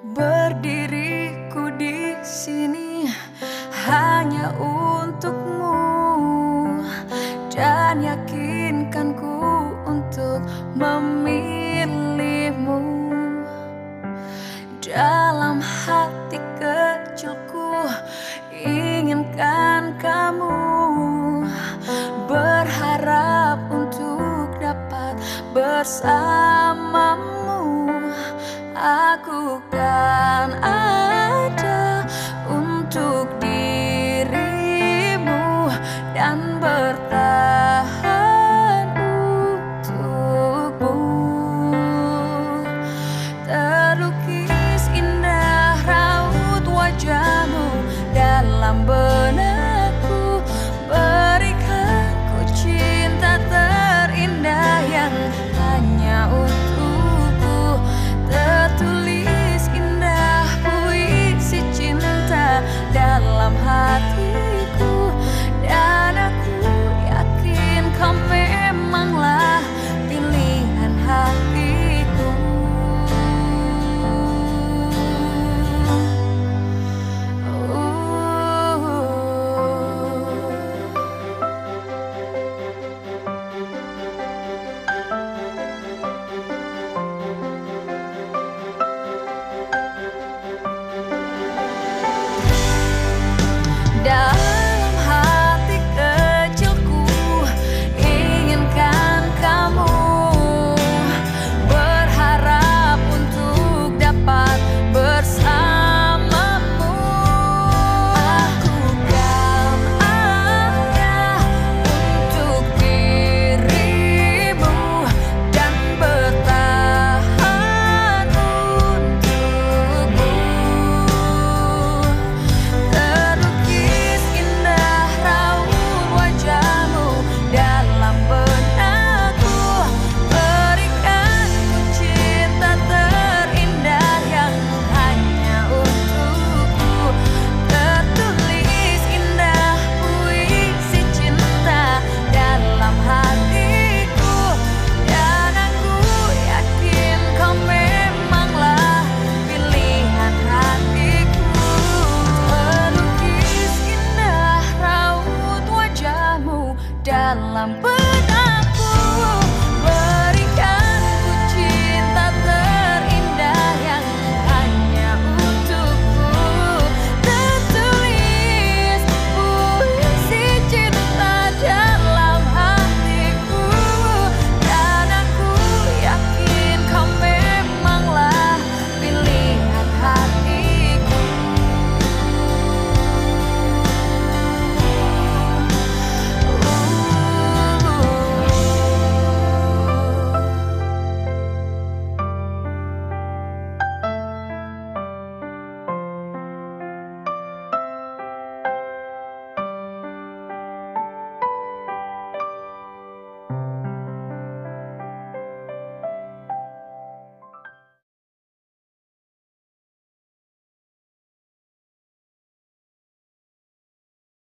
Berdiriku di sini hanya untukmu. Dan yakinkanku untuk memilihmu. Dalam hati kecilku inginkan kamu. Berharap untuk dapat bersamamu. Aku and I dalam benak.